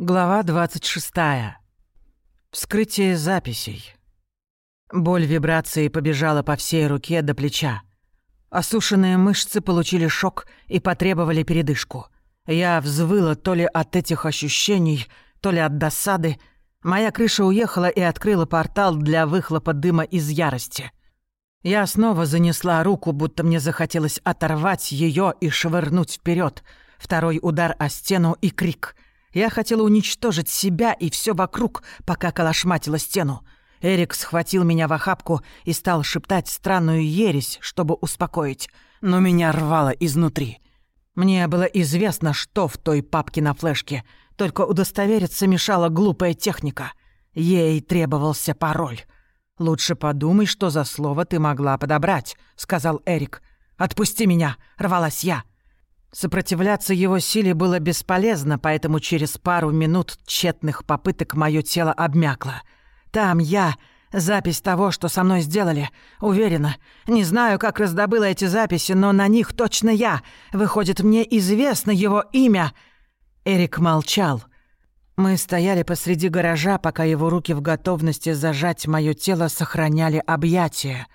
Глава 26. Вскрытие записей. Боль вибрации побежала по всей руке до плеча. Осушенные мышцы получили шок и потребовали передышку. Я взвыла то ли от этих ощущений, то ли от досады. Моя крыша уехала и открыла портал для выхлопа дыма из ярости. Я снова занесла руку, будто мне захотелось оторвать ее и швырнуть вперед. Второй удар о стену и крик — я хотела уничтожить себя и все вокруг, пока калашматила стену. Эрик схватил меня в охапку и стал шептать странную ересь, чтобы успокоить, но меня рвало изнутри. Мне было известно, что в той папке на флешке, только удостовериться мешала глупая техника. Ей требовался пароль. «Лучше подумай, что за слово ты могла подобрать», — сказал Эрик. «Отпусти меня!» — рвалась я. Сопротивляться его силе было бесполезно, поэтому через пару минут тщетных попыток мое тело обмякло. Там я, запись того, что со мной сделали, уверена. Не знаю, как раздобыла эти записи, но на них точно я. Выходит, мне известно его имя. Эрик молчал. Мы стояли посреди гаража, пока его руки в готовности зажать мое тело сохраняли объятия.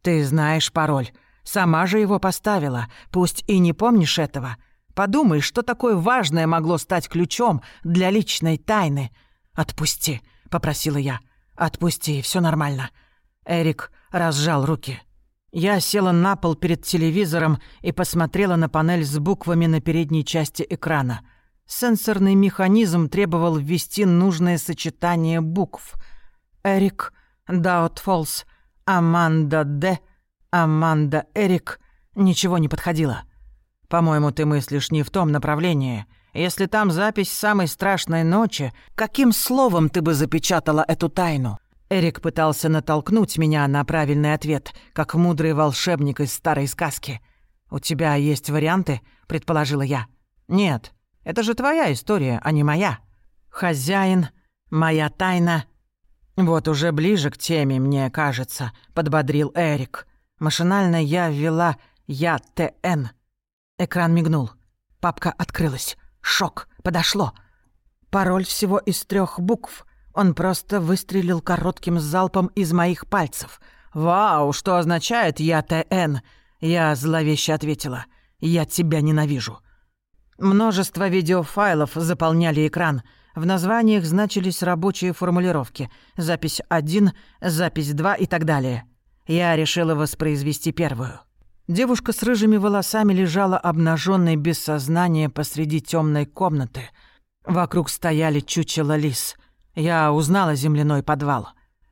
«Ты знаешь пароль», Сама же его поставила, пусть и не помнишь этого. Подумай, что такое важное могло стать ключом для личной тайны. «Отпусти», — попросила я. «Отпусти, все нормально». Эрик разжал руки. Я села на пол перед телевизором и посмотрела на панель с буквами на передней части экрана. Сенсорный механизм требовал ввести нужное сочетание букв. Эрик Даутфолс, Аманда Д. Аманда Эрик ничего не подходило. По-моему, ты мыслишь не в том направлении. Если там запись самой страшной ночи, каким словом ты бы запечатала эту тайну? Эрик пытался натолкнуть меня на правильный ответ, как мудрый волшебник из старой сказки. «У тебя есть варианты?» — предположила я. «Нет, это же твоя история, а не моя. Хозяин, моя тайна». «Вот уже ближе к теме, мне кажется», — подбодрил Эрик. Машинально я ввела «Я ТН». Экран мигнул. Папка открылась. Шок. Подошло. Пароль всего из трех букв. Он просто выстрелил коротким залпом из моих пальцев. «Вау, что означает «Я ТН»?» Я зловеще ответила. «Я тебя ненавижу». Множество видеофайлов заполняли экран. В названиях значились рабочие формулировки. Запись 1, запись 2 и так далее. Я решила воспроизвести первую. Девушка с рыжими волосами лежала обнаженной без сознания посреди темной комнаты. Вокруг стояли чучело лис. Я узнала земляной подвал.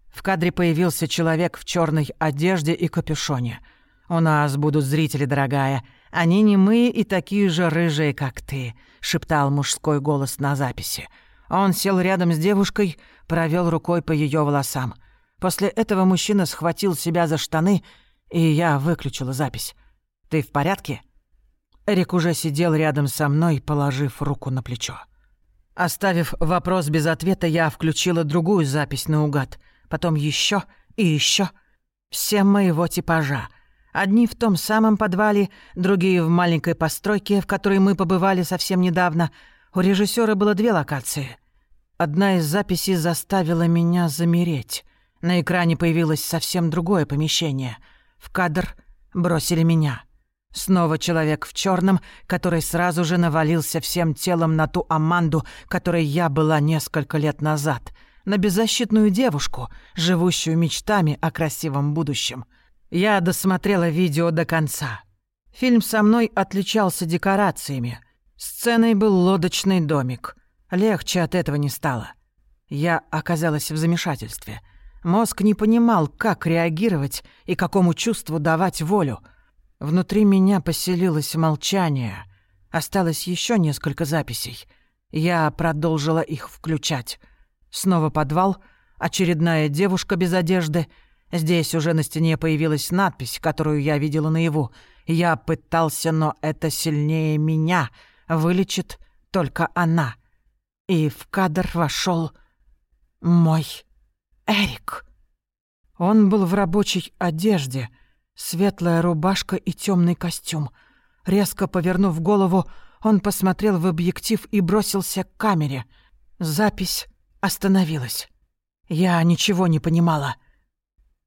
В кадре появился человек в черной одежде и капюшоне. «У нас будут зрители, дорогая. Они не мы и такие же рыжие, как ты», — шептал мужской голос на записи. Он сел рядом с девушкой, провел рукой по ее волосам — После этого мужчина схватил себя за штаны, и я выключила запись. «Ты в порядке?» Эрик уже сидел рядом со мной, положив руку на плечо. Оставив вопрос без ответа, я включила другую запись наугад, потом еще и еще. Все моего типажа. Одни в том самом подвале, другие в маленькой постройке, в которой мы побывали совсем недавно. У режиссера было две локации. Одна из записей заставила меня замереть. На экране появилось совсем другое помещение. В кадр бросили меня. Снова человек в черном, который сразу же навалился всем телом на ту Аманду, которой я была несколько лет назад, на беззащитную девушку, живущую мечтами о красивом будущем. Я досмотрела видео до конца. Фильм со мной отличался декорациями. Сценой был лодочный домик. Легче от этого не стало. Я оказалась в замешательстве — Мозг не понимал, как реагировать и какому чувству давать волю. Внутри меня поселилось молчание. Осталось еще несколько записей. Я продолжила их включать. Снова подвал, очередная девушка без одежды. Здесь уже на стене появилась надпись, которую я видела наяву. Я пытался, но это сильнее меня. Вылечит только она. И в кадр вошел мой Эрик. Он был в рабочей одежде, светлая рубашка и темный костюм. Резко повернув голову, он посмотрел в объектив и бросился к камере. Запись остановилась. Я ничего не понимала.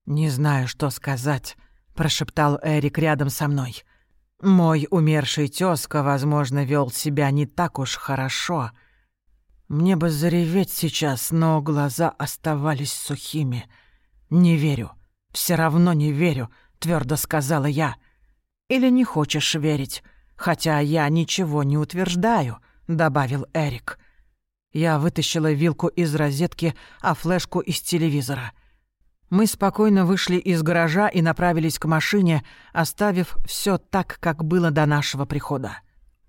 «Не знаю, что сказать», — прошептал Эрик рядом со мной. «Мой умерший тёзка, возможно, вел себя не так уж хорошо. Мне бы зареветь сейчас, но глаза оставались сухими. Не верю, все равно не верю», — твердо сказала я. «Или не хочешь верить, хотя я ничего не утверждаю», — добавил Эрик. Я вытащила вилку из розетки, а флешку из телевизора. Мы спокойно вышли из гаража и направились к машине, оставив все так, как было до нашего прихода.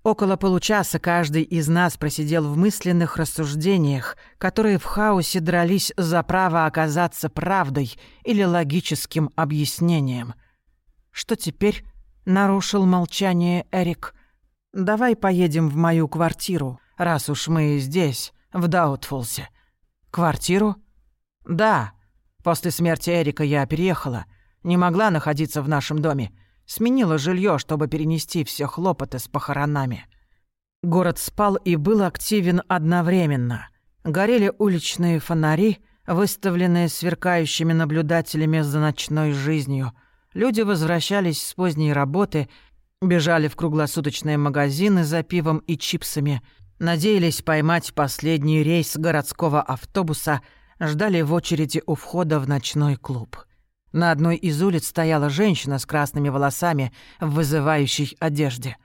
Около получаса каждый из нас просидел в мысленных рассуждениях, которые в хаосе дрались за право оказаться правдой или логическим объяснением. Что теперь? Нарушил молчание Эрик. «Давай поедем в мою квартиру, раз уж мы здесь, в Даутфулсе». «Квартиру?» «Да. После смерти Эрика я переехала. Не могла находиться в нашем доме. Сменила жилье, чтобы перенести все хлопоты с похоронами. Город спал и был активен одновременно. Горели уличные фонари, выставленные сверкающими наблюдателями за ночной жизнью. Люди возвращались с поздней работы, бежали в круглосуточные магазины за пивом и чипсами, надеялись поймать последний рейс городского автобуса, ждали в очереди у входа в ночной клуб. На одной из улиц стояла женщина с красными волосами в вызывающей одежде.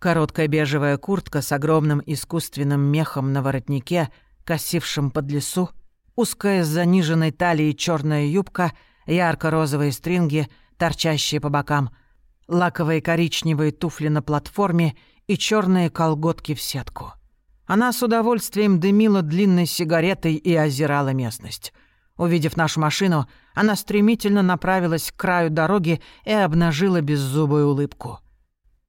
Короткая бежевая куртка с огромным искусственным мехом на воротнике, косившим под лесу, узкая с заниженной талией черная юбка, ярко-розовые стринги, торчащие по бокам, лаковые коричневые туфли на платформе и черные колготки в сетку. Она с удовольствием дымила длинной сигаретой и озирала местность — Увидев нашу машину, она стремительно направилась к краю дороги и обнажила беззубую улыбку.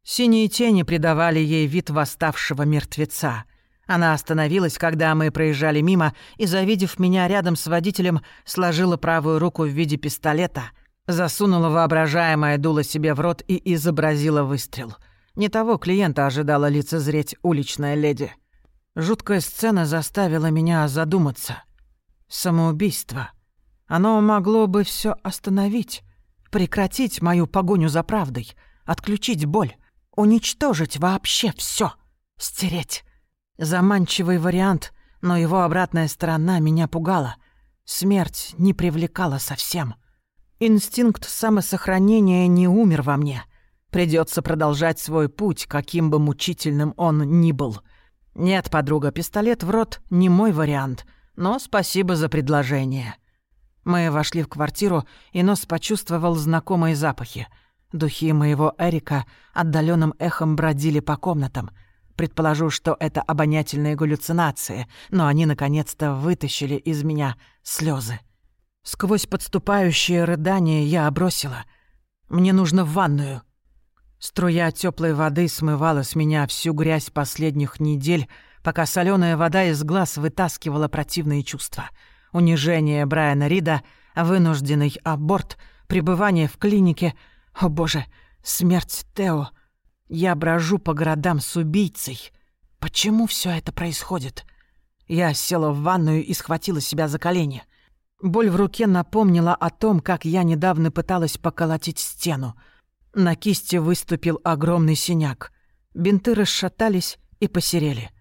Синие тени придавали ей вид восставшего мертвеца. Она остановилась, когда мы проезжали мимо, и, завидев меня рядом с водителем, сложила правую руку в виде пистолета, засунула воображаемое дуло себе в рот и изобразила выстрел. Не того клиента ожидала лицезреть уличная леди. Жуткая сцена заставила меня задуматься — Самоубийство. Оно могло бы все остановить, прекратить мою погоню за правдой, отключить боль, уничтожить вообще все, стереть. Заманчивый вариант, но его обратная сторона меня пугала. Смерть не привлекала совсем. Инстинкт самосохранения не умер во мне. Придется продолжать свой путь, каким бы мучительным он ни был. Нет, подруга, пистолет в рот не мой вариант — но спасибо за предложение». Мы вошли в квартиру, и нос почувствовал знакомые запахи. Духи моего Эрика отдаленным эхом бродили по комнатам. Предположу, что это обонятельные галлюцинации, но они наконец-то вытащили из меня слезы. Сквозь подступающие рыдания я обросила. «Мне нужно в ванную». Струя теплой воды смывала с меня всю грязь последних недель, пока соленая вода из глаз вытаскивала противные чувства. Унижение Брайана Рида, вынужденный аборт, пребывание в клинике. О боже, смерть Тео. Я брожу по городам с убийцей. Почему все это происходит? Я села в ванную и схватила себя за колени. Боль в руке напомнила о том, как я недавно пыталась поколотить стену. На кисти выступил огромный синяк. Бинты расшатались и посерели.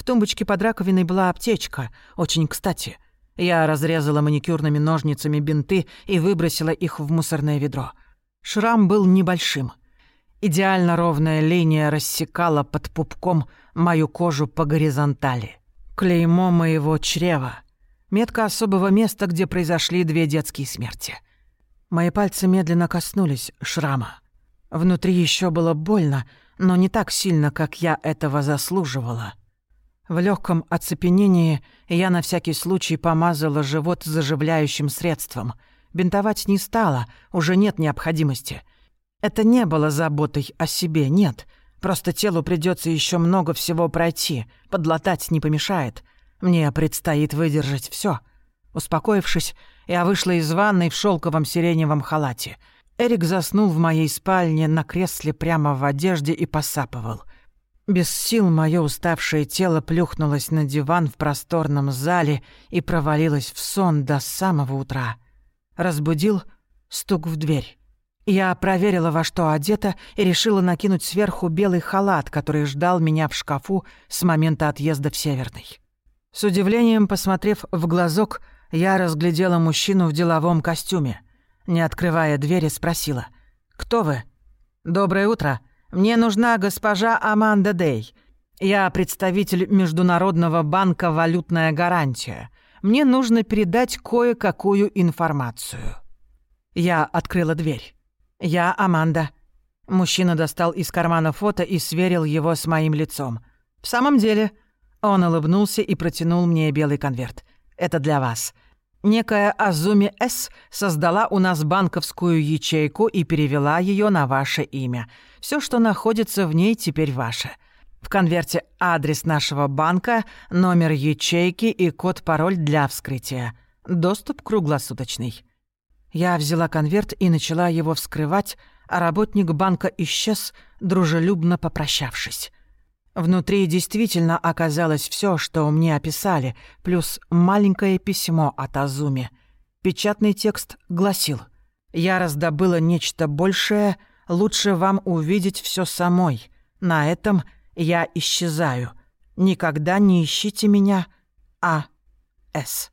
В тумбочке под раковиной была аптечка, очень кстати. Я разрезала маникюрными ножницами бинты и выбросила их в мусорное ведро. Шрам был небольшим. Идеально ровная линия рассекала под пупком мою кожу по горизонтали. Клеймо моего чрева. Метка особого места, где произошли две детские смерти. Мои пальцы медленно коснулись шрама. Внутри еще было больно, но не так сильно, как я этого заслуживала. В легком оцепенении я на всякий случай помазала живот заживляющим средством. Бинтовать не стала, уже нет необходимости. Это не было заботой о себе, нет. Просто телу придется еще много всего пройти, подлатать не помешает. Мне предстоит выдержать все. Успокоившись, я вышла из ванной в шелковом сиреневом халате. Эрик заснул в моей спальне на кресле прямо в одежде и посапывал. Без сил мое уставшее тело плюхнулось на диван в просторном зале и провалилось в сон до самого утра. Разбудил стук в дверь. Я проверила, во что одета, и решила накинуть сверху белый халат, который ждал меня в шкафу с момента отъезда в Северный. С удивлением посмотрев в глазок, я разглядела мужчину в деловом костюме. Не открывая двери, спросила. «Кто вы?» «Доброе утро. Мне нужна госпожа Аманда Дей. Я представитель Международного банка «Валютная гарантия». Мне нужно передать кое-какую информацию». Я открыла дверь. «Я Аманда». Мужчина достал из кармана фото и сверил его с моим лицом. «В самом деле...» Он улыбнулся и протянул мне белый конверт. «Это для вас. Некая Азуми С создала у нас банковскую ячейку и перевела ее на ваше имя. Все, что находится в ней, теперь ваше. В конверте адрес нашего банка, номер ячейки и код-пароль для вскрытия. Доступ круглосуточный. Я взяла конверт и начала его вскрывать, а работник банка исчез, дружелюбно попрощавшись. Внутри действительно оказалось все, что мне описали, плюс маленькое письмо от Азуми. Печатный текст гласил «Я раздобыла нечто большее, лучше вам увидеть все самой. На этом я исчезаю. Никогда не ищите меня. А. С».